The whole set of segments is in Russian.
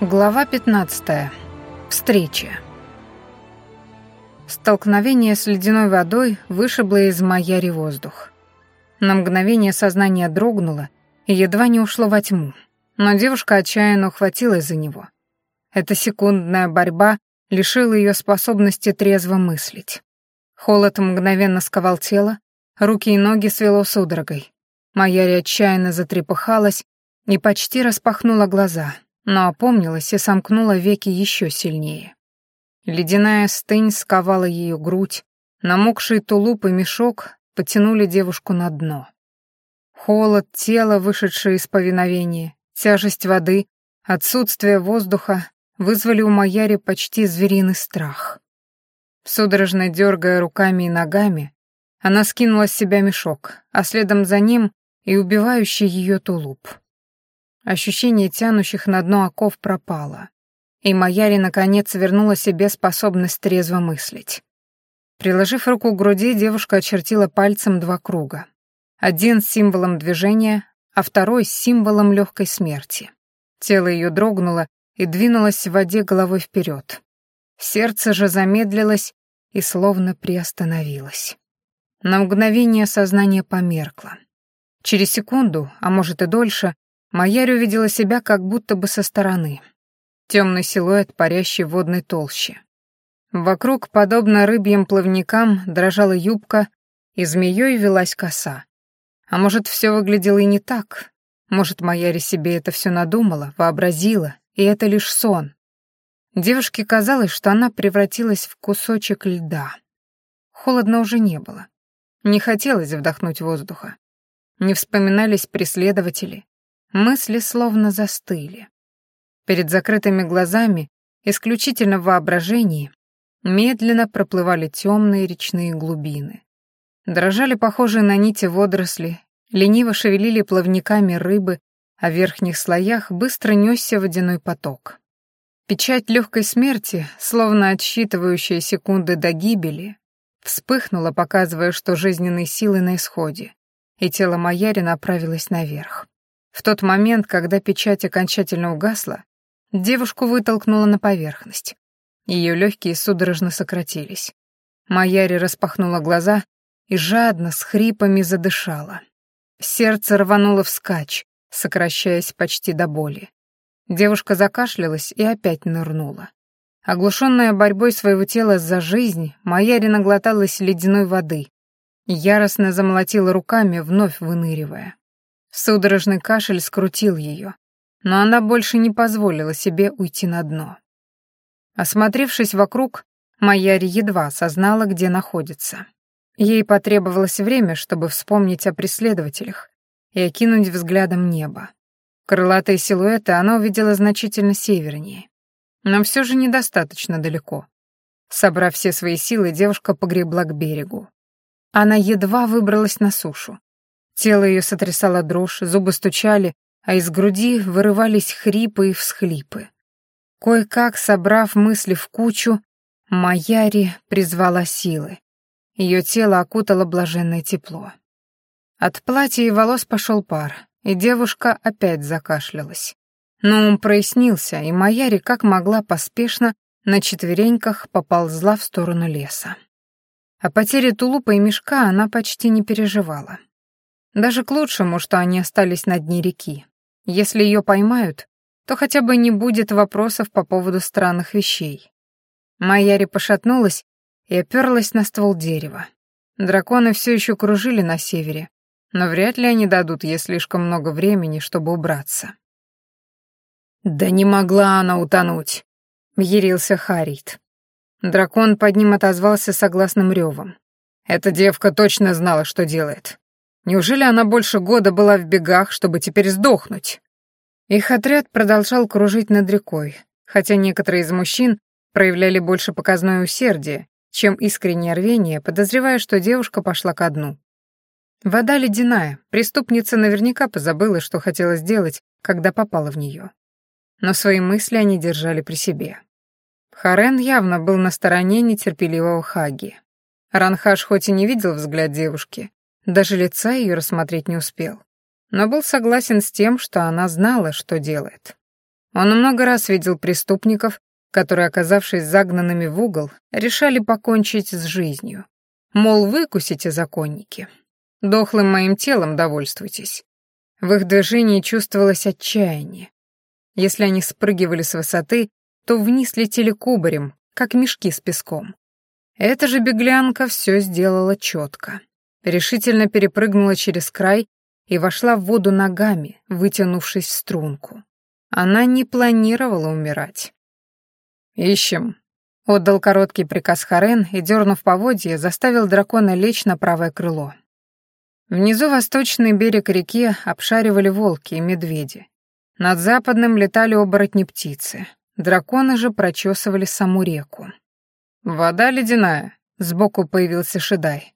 Глава 15. Встреча. Столкновение с ледяной водой вышибло из Майяри воздух. На мгновение сознание дрогнуло и едва не ушло во тьму, но девушка отчаянно ухватилась за него. Эта секундная борьба лишила ее способности трезво мыслить. Холод мгновенно сковал тело, руки и ноги свело судорогой. Майяри отчаянно затрепыхалась и почти распахнула глаза — но опомнилась и сомкнула веки еще сильнее. Ледяная стынь сковала ее грудь, намокший тулуп и мешок потянули девушку на дно. Холод тела, вышедшее из повиновения, тяжесть воды, отсутствие воздуха вызвали у Маяри почти звериный страх. Судорожно дергая руками и ногами, она скинула с себя мешок, а следом за ним и убивающий ее тулуп. Ощущение тянущих на дно оков пропало, и Маяри наконец вернула себе способность трезво мыслить. Приложив руку к груди, девушка очертила пальцем два круга. Один с символом движения, а второй с символом легкой смерти. Тело ее дрогнуло и двинулось в воде головой вперед. Сердце же замедлилось и словно приостановилось. На мгновение сознание померкло. Через секунду, а может и дольше, Майяри увидела себя как будто бы со стороны. Темный силуэт, парящий в водной толще. Вокруг, подобно рыбьим плавникам, дрожала юбка, и змеей велась коса. А может, все выглядело и не так? Может, Майяри себе это все надумала, вообразила, и это лишь сон? Девушке казалось, что она превратилась в кусочек льда. Холодно уже не было. Не хотелось вдохнуть воздуха. Не вспоминались преследователи, Мысли словно застыли. Перед закрытыми глазами, исключительно в воображении, медленно проплывали темные речные глубины. Дрожали похожие на нити водоросли, лениво шевелили плавниками рыбы, а в верхних слоях быстро несся водяной поток. Печать легкой смерти, словно отсчитывающая секунды до гибели, вспыхнула, показывая, что жизненные силы на исходе, и тело Маяри направилось наверх. В тот момент, когда печать окончательно угасла, девушку вытолкнула на поверхность. Ее легкие судорожно сократились. Маяри распахнула глаза и жадно, с хрипами задышала. Сердце рвануло вскачь, сокращаясь почти до боли. Девушка закашлялась и опять нырнула. Оглушенная борьбой своего тела за жизнь, Маяри наглоталась ледяной воды и яростно замолотила руками, вновь выныривая. Судорожный кашель скрутил ее, но она больше не позволила себе уйти на дно. Осмотревшись вокруг, Майяри едва осознала, где находится. Ей потребовалось время, чтобы вспомнить о преследователях и окинуть взглядом небо. Крылатые силуэты она увидела значительно севернее, но все же недостаточно далеко. Собрав все свои силы, девушка погребла к берегу. Она едва выбралась на сушу. Тело ее сотрясало дрожь, зубы стучали, а из груди вырывались хрипы и всхлипы. Кое-как, собрав мысли в кучу, Маяри призвала силы. Ее тело окутало блаженное тепло. От платья и волос пошел пар, и девушка опять закашлялась. Но ум прояснился, и Маяри как могла поспешно на четвереньках поползла в сторону леса. О потере тулупа и мешка она почти не переживала. Даже к лучшему, что они остались на дне реки. Если ее поймают, то хотя бы не будет вопросов по поводу странных вещей. Майяри пошатнулась и оперлась на ствол дерева. Драконы все еще кружили на севере, но вряд ли они дадут ей слишком много времени, чтобы убраться. «Да не могла она утонуть», — ярился Харит. Дракон под ним отозвался согласным ревом. «Эта девка точно знала, что делает. Неужели она больше года была в бегах, чтобы теперь сдохнуть? Их отряд продолжал кружить над рекой, хотя некоторые из мужчин проявляли больше показное усердие, чем искреннее рвение, подозревая, что девушка пошла ко дну. Вода ледяная, преступница наверняка позабыла, что хотела сделать, когда попала в нее. Но свои мысли они держали при себе. Харен явно был на стороне нетерпеливого Хаги. Ранхаш хоть и не видел взгляд девушки, даже лица ее рассмотреть не успел. Но был согласен с тем, что она знала, что делает. Он много раз видел преступников, которые, оказавшись загнанными в угол, решали покончить с жизнью. Мол, выкусите, законники. Дохлым моим телом довольствуйтесь. В их движении чувствовалось отчаяние. Если они спрыгивали с высоты, то вниз летели кубарем, как мешки с песком. Эта же беглянка все сделала четко. Решительно перепрыгнула через край и вошла в воду ногами, вытянувшись в струнку. Она не планировала умирать. «Ищем», — отдал короткий приказ Харен и, дернув поводье, заставил дракона лечь на правое крыло. Внизу восточный берег реки обшаривали волки и медведи. Над западным летали оборотни-птицы. Драконы же прочесывали саму реку. «Вода ледяная», — сбоку появился Шедай.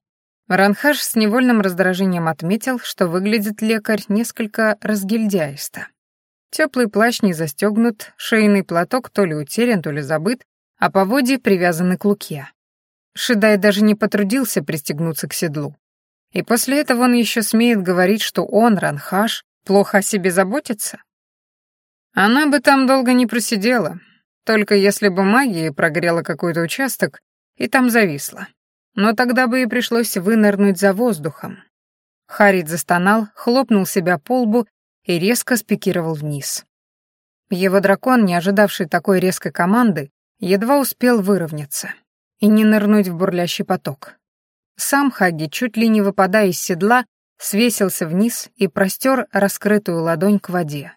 Ранхаш с невольным раздражением отметил, что выглядит лекарь несколько разгильдяисто. Теплый плащ не застегнут, шейный платок то ли утерян, то ли забыт, а поводья привязаны к луке. Шедай даже не потрудился пристегнуться к седлу. И после этого он еще смеет говорить, что он, Ранхаш, плохо о себе заботится? Она бы там долго не просидела, только если бы магия прогрела какой-то участок и там зависла. Но тогда бы ей пришлось вынырнуть за воздухом. Харит застонал, хлопнул себя по лбу и резко спикировал вниз. Его дракон, не ожидавший такой резкой команды, едва успел выровняться и не нырнуть в бурлящий поток. Сам Хаги, чуть ли не выпадая из седла, свесился вниз и простер раскрытую ладонь к воде.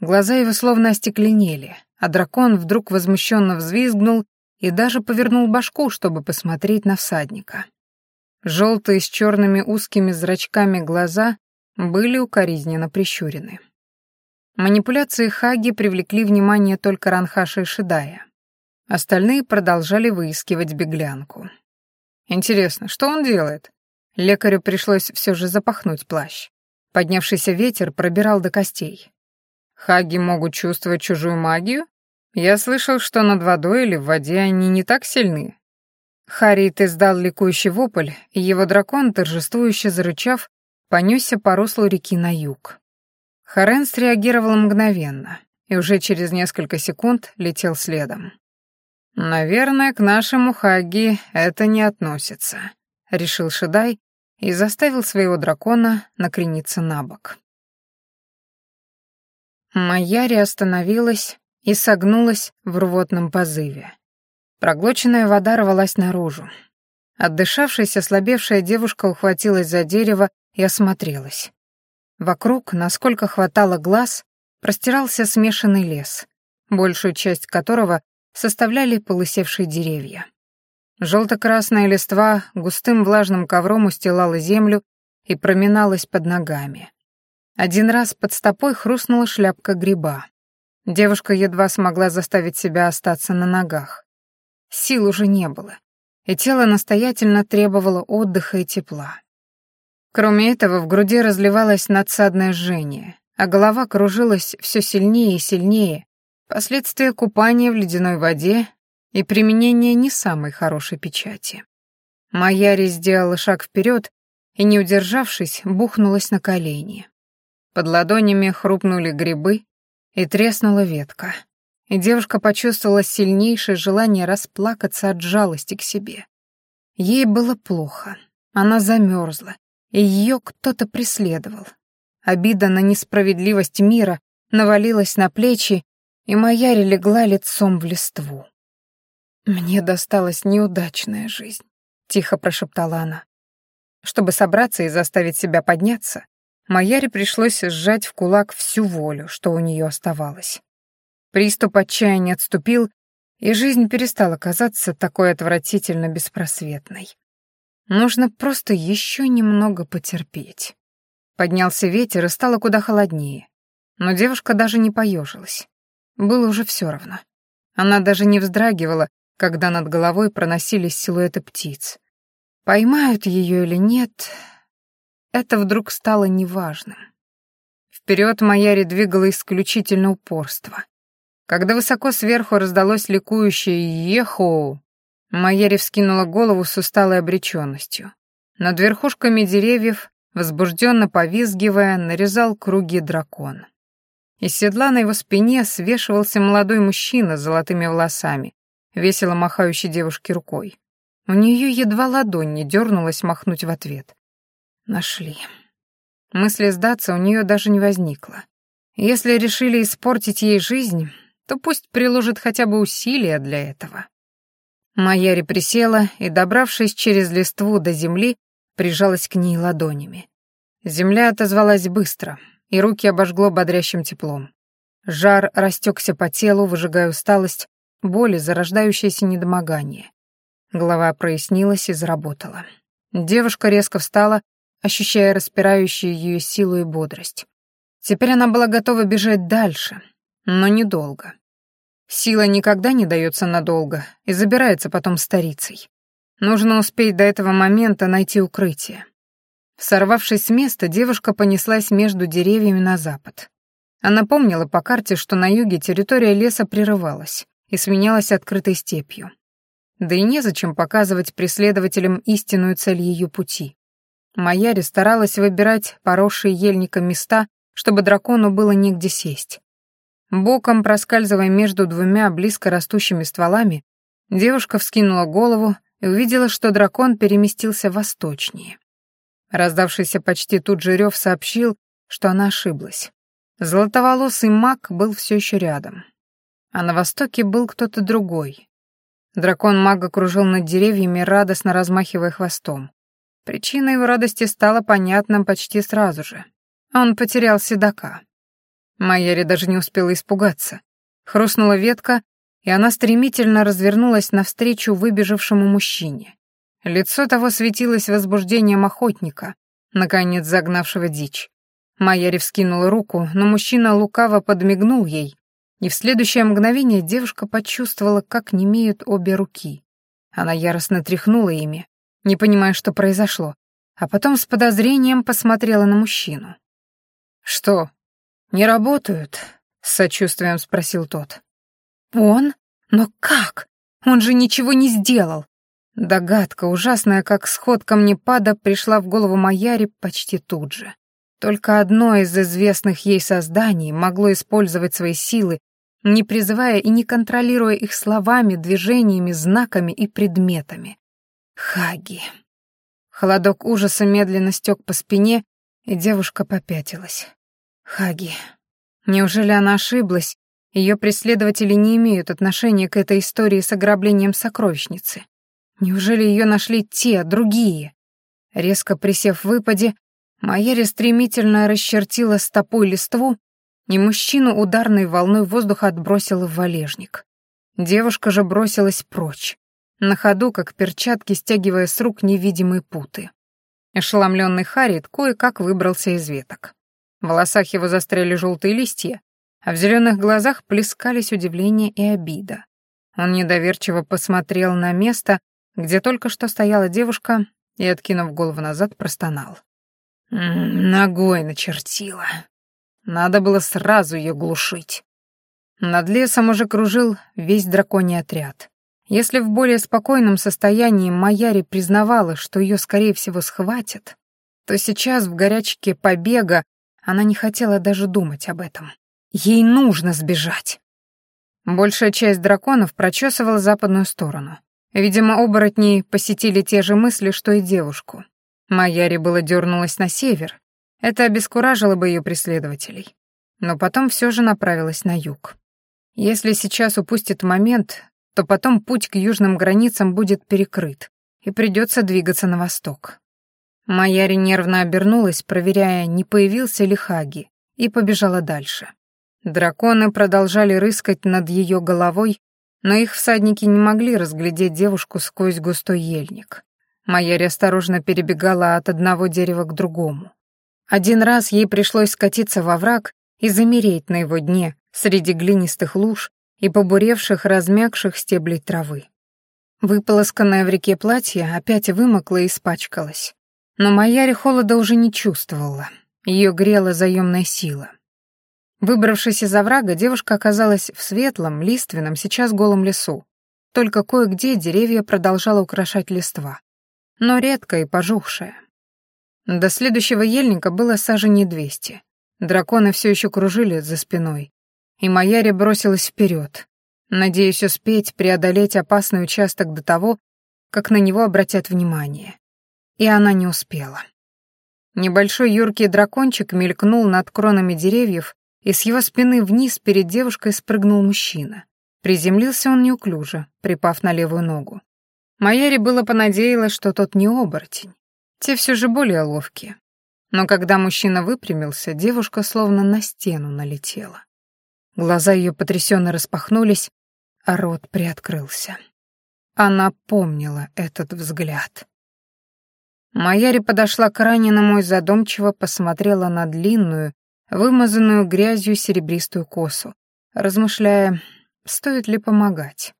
Глаза его словно остекленели, а дракон вдруг возмущенно взвизгнул и даже повернул башку, чтобы посмотреть на всадника. Желтые с черными узкими зрачками глаза были укоризненно прищурены. Манипуляции Хаги привлекли внимание только Ранхаша и Шидая. Остальные продолжали выискивать беглянку. Интересно, что он делает? Лекарю пришлось все же запахнуть плащ. Поднявшийся ветер пробирал до костей. Хаги могут чувствовать чужую магию? Я слышал, что над водой или в воде они не так сильны. Харит издал ликующий вопль, и его дракон, торжествующе зарычав, понесся по руслу реки на юг. Харен среагировал мгновенно и уже через несколько секунд летел следом. «Наверное, к нашему Хаги это не относится», — решил Шедай и заставил своего дракона накрениться на бок. Маяри остановилась и согнулась в рвотном позыве. Проглоченная вода рвалась наружу. Отдышавшаяся, ослабевшая девушка ухватилась за дерево и осмотрелась. Вокруг, насколько хватало глаз, простирался смешанный лес, большую часть которого составляли полысевшие деревья. Желто-красная листва густым влажным ковром устилала землю и проминалась под ногами. Один раз под стопой хрустнула шляпка гриба. Девушка едва смогла заставить себя остаться на ногах. Сил уже не было, и тело настоятельно требовало отдыха и тепла. Кроме этого, в груди разливалось надсадное жжение, а голова кружилась все сильнее и сильнее, Последствия купания в ледяной воде и применения не самой хорошей печати. Маяри сделала шаг вперед и, не удержавшись, бухнулась на колени. Под ладонями хрупнули грибы и треснула ветка. И девушка почувствовала сильнейшее желание расплакаться от жалости к себе. Ей было плохо, она замерзла, и ее кто-то преследовал. Обида на несправедливость мира навалилась на плечи и Маяри легла лицом в листву. «Мне досталась неудачная жизнь», — тихо прошептала она. Чтобы собраться и заставить себя подняться, Маяре пришлось сжать в кулак всю волю, что у нее оставалось. Приступ отчаяния отступил, и жизнь перестала казаться такой отвратительно беспросветной. Нужно просто еще немного потерпеть. Поднялся ветер, и стало куда холоднее. Но девушка даже не поежилась. Было уже все равно. Она даже не вздрагивала, когда над головой проносились силуэты птиц. Поймают ее или нет, это вдруг стало неважным. Вперед Маяри двигало исключительно упорство. Когда высоко сверху раздалось ликующее «Ехоу!», Майяри вскинула голову с усталой обреченностью. Над верхушками деревьев, возбужденно повизгивая, нарезал круги дракон. Из седла на его спине свешивался молодой мужчина с золотыми волосами, весело махающий девушке рукой. У нее едва ладонь не дернулась махнуть в ответ. Нашли. Мысли сдаться у нее даже не возникло. Если решили испортить ей жизнь, то пусть приложит хотя бы усилия для этого. Майяри присела и, добравшись через листву до земли, прижалась к ней ладонями. Земля отозвалась быстро, и руки обожгло бодрящим теплом. Жар растекся по телу, выжигая усталость, боли, зарождающееся недомогание. Голова прояснилась и заработала. Девушка резко встала, ощущая распирающую ее силу и бодрость. Теперь она была готова бежать дальше, но недолго. Сила никогда не дается надолго и забирается потом старицей. Нужно успеть до этого момента найти укрытие. Сорвавшись с места, девушка понеслась между деревьями на запад. Она помнила по карте, что на юге территория леса прерывалась и сменялась открытой степью. Да и незачем показывать преследователям истинную цель ее пути. Маяри старалась выбирать поросшие ельником места, чтобы дракону было негде сесть. Боком проскальзывая между двумя близко растущими стволами, девушка вскинула голову и увидела, что дракон переместился восточнее. Раздавшийся почти тут же рев сообщил, что она ошиблась. Золотоволосый маг был все еще рядом. А на востоке был кто-то другой. Дракон мага кружил над деревьями, радостно размахивая хвостом. Причина его радости стала понятна почти сразу же. Он потерял седока. Майяри даже не успела испугаться. Хрустнула ветка, и она стремительно развернулась навстречу выбежавшему мужчине. Лицо того светилось возбуждением охотника, наконец загнавшего дичь. Майяри вскинула руку, но мужчина лукаво подмигнул ей, и в следующее мгновение девушка почувствовала, как немеют обе руки. Она яростно тряхнула ими, не понимая, что произошло, а потом с подозрением посмотрела на мужчину. «Что, не работают?» — с сочувствием спросил тот. «Он? Но как? Он же ничего не сделал!» Догадка, ужасная, как сход камнепада, пришла в голову Маяри почти тут же. Только одно из известных ей созданий могло использовать свои силы, не призывая и не контролируя их словами, движениями, знаками и предметами. Хаги. Холодок ужаса медленно стек по спине, и девушка попятилась. Хаги. Неужели она ошиблась? Ее преследователи не имеют отношения к этой истории с ограблением сокровищницы. Неужели ее нашли те, другие? Резко присев в выпаде, Майяри стремительно расчертила стопой листву, и мужчину ударной волной воздуха отбросила в валежник. Девушка же бросилась прочь, на ходу, как перчатки, стягивая с рук невидимые путы. Ошеломленный Харит кое-как выбрался из веток. В волосах его застряли желтые листья, а в зеленых глазах плескались удивление и обида. Он недоверчиво посмотрел на место, где только что стояла девушка, и, откинув голову назад, простонал. «Ногой начертила. Надо было сразу ее глушить». Над лесом уже кружил весь драконий отряд. Если в более спокойном состоянии Маяри признавала, что ее, скорее всего, схватят, то сейчас в горячке побега она не хотела даже думать об этом. Ей нужно сбежать. Большая часть драконов прочесывала западную сторону. Видимо, оборотни посетили те же мысли, что и девушку. Маяри было дернулась на север. Это обескуражило бы ее преследователей. Но потом все же направилась на юг. Если сейчас упустит момент, то потом путь к южным границам будет перекрыт, и придется двигаться на восток. Маяри нервно обернулась, проверяя, не появился ли Хаги, и побежала дальше. Драконы продолжали рыскать над ее головой, но их всадники не могли разглядеть девушку сквозь густой ельник. Маяри осторожно перебегала от одного дерева к другому. Один раз ей пришлось скатиться во враг и замереть на его дне среди глинистых луж и побуревших, размягших стеблей травы. Выполосканное в реке платье опять вымокло и испачкалось. Но Маяри холода уже не чувствовала. Ее грела заемная сила. Выбравшись из оврага, девушка оказалась в светлом, лиственном, сейчас голом лесу. Только кое-где деревья продолжало украшать листва. Но редко и пожухшая. До следующего ельника было саженей двести. Драконы все еще кружили за спиной, и Маяри бросилась вперед, надеясь успеть преодолеть опасный участок до того, как на него обратят внимание. И она не успела. Небольшой юркий дракончик мелькнул над кронами деревьев, и с его спины вниз перед девушкой спрыгнул мужчина. Приземлился он неуклюже, припав на левую ногу. Майяри было понадеялась, что тот не оборотень. Те все же более ловкие. Но когда мужчина выпрямился, девушка словно на стену налетела. Глаза ее потрясенно распахнулись, а рот приоткрылся. Она помнила этот взгляд. Майяри подошла к раненому и задумчиво посмотрела на длинную, вымазанную грязью серебристую косу, размышляя, стоит ли помогать.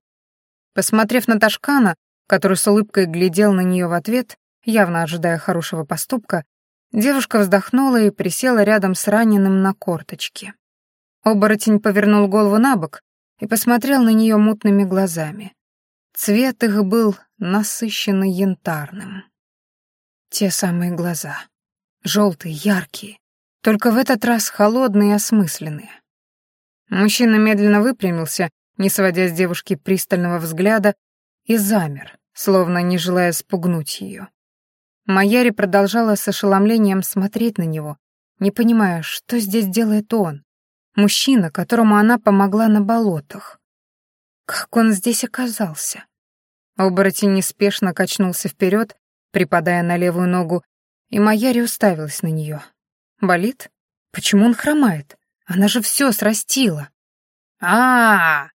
Посмотрев на Ташкана, который с улыбкой глядел на нее в ответ, явно ожидая хорошего поступка, девушка вздохнула и присела рядом с раненым на корточки. Оборотень повернул голову на бок и посмотрел на нее мутными глазами. Цвет их был насыщенно янтарным. Те самые глаза. Желтые, яркие. Только в этот раз холодные и осмысленные. Мужчина медленно выпрямился, не сводя с девушки пристального взгляда, и замер, словно не желая спугнуть ее. Маяри продолжала с ошеломлением смотреть на него, не понимая, что здесь делает он, мужчина, которому она помогла на болотах. Как он здесь оказался? Оборотень неспешно качнулся вперед, припадая на левую ногу, и Маяри уставилась на нее. Болит? Почему он хромает? Она же все срастила. а, -а, -а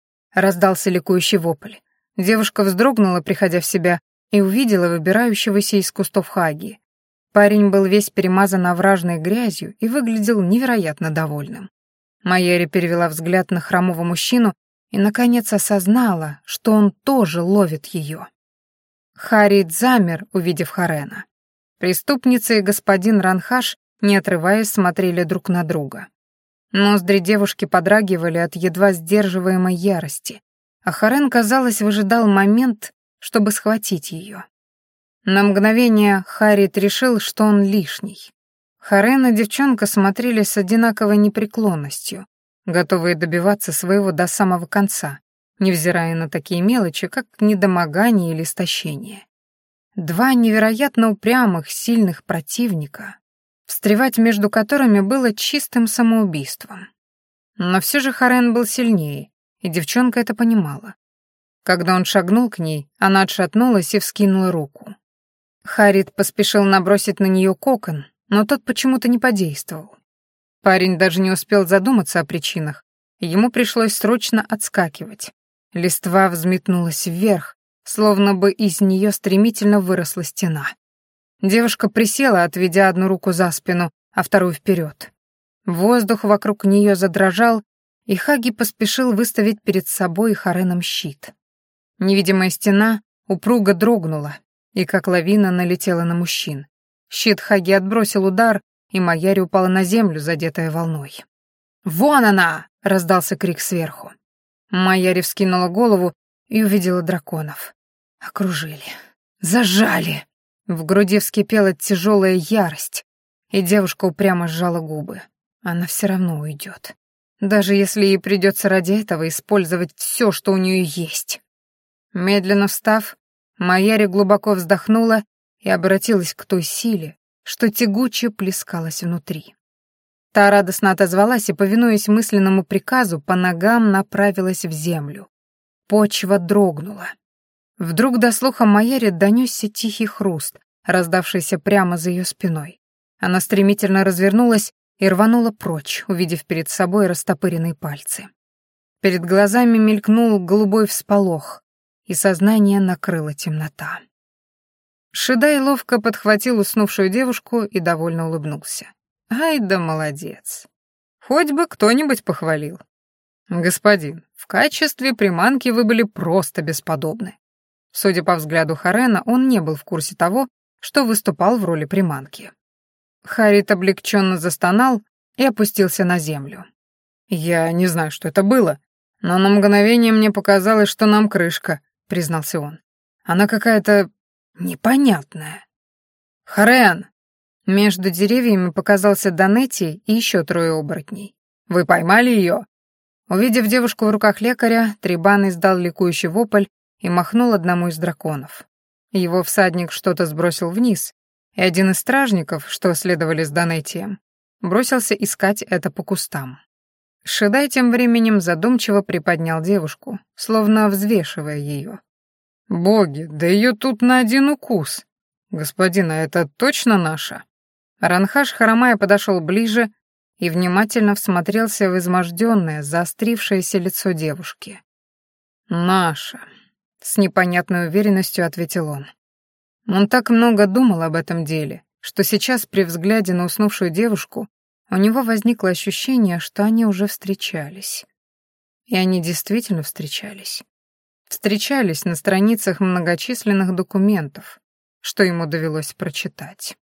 раздался ликующий вопль. Девушка вздрогнула, приходя в себя, и увидела выбирающегося из кустов Хаги. Парень был весь перемазан овражной грязью и выглядел невероятно довольным. Майери перевела взгляд на хромого мужчину и, наконец, осознала, что он тоже ловит ее. Харит замер, увидев Харена. Преступница и господин Ранхаш, не отрываясь, смотрели друг на друга. Ноздри девушки подрагивали от едва сдерживаемой ярости, а Харен, казалось, выжидал момент, чтобы схватить ее. На мгновение Харит решил, что он лишний. Харен и девчонка смотрели с одинаковой непреклонностью, готовые добиваться своего до самого конца, невзирая на такие мелочи, как недомогание или истощение. Два невероятно упрямых, сильных противника, встревать между которыми было чистым самоубийством. Но все же Харен был сильнее, и девчонка это понимала. Когда он шагнул к ней, она отшатнулась и вскинула руку. Харит поспешил набросить на нее кокон, но тот почему-то не подействовал. Парень даже не успел задуматься о причинах, ему пришлось срочно отскакивать. Листва взметнулась вверх, словно бы из нее стремительно выросла стена. Девушка присела, отведя одну руку за спину, а вторую вперед. Воздух вокруг нее задрожал, и Хаги поспешил выставить перед собой Хареном щит. Невидимая стена упруго дрогнула и как лавина налетела на мужчин. Щит Хаги отбросил удар, и Маяри упала на землю, задетая волной. «Вон она!» — раздался крик сверху. Маяри вскинула голову и увидела драконов. Окружили. Зажали. В груди вскипела тяжелая ярость, и девушка упрямо сжала губы. Она все равно уйдет. Даже если ей придется ради этого использовать все, что у нее есть. Медленно встав, Майяри глубоко вздохнула и обратилась к той силе, что тягуче плескалась внутри. Та радостно отозвалась и, повинуясь мысленному приказу, по ногам направилась в землю. Почва дрогнула. Вдруг до слуха Майяри донесся тихий хруст, раздавшийся прямо за ее спиной. Она стремительно развернулась и рванула прочь, увидев перед собой растопыренные пальцы. Перед глазами мелькнул голубой всполох, и сознание накрыла темнота. Шидай ловко подхватил уснувшую девушку и довольно улыбнулся. «Ай да молодец! Хоть бы кто-нибудь похвалил. Господин, в качестве приманки вы были просто бесподобны. Судя по взгляду Харена, он не был в курсе того, что выступал в роли приманки. Харит облегченно застонал и опустился на землю. «Я не знаю, что это было, но на мгновение мне показалось, что нам крышка», — признался он. «Она какая-то непонятная». «Харен!» Между деревьями показался Донетти и еще трое оборотней. «Вы поймали ее?» Увидев девушку в руках лекаря, Трибан издал ликующий вопль и махнул одному из драконов. Его всадник что-то сбросил вниз, и один из стражников, что следовали с Донетием, бросился искать это по кустам. Шедай тем временем задумчиво приподнял девушку, словно взвешивая ее. «Боги, да ее тут на один укус! Господин, а это точно наша?» Ранхаш хромая подошел ближе и внимательно всмотрелся в изможденное, заострившееся лицо девушки. «Наша», — с непонятной уверенностью ответил он. Он так много думал об этом деле, что сейчас при взгляде на уснувшую девушку у него возникло ощущение, что они уже встречались. И они действительно встречались. Встречались на страницах многочисленных документов, что ему довелось прочитать.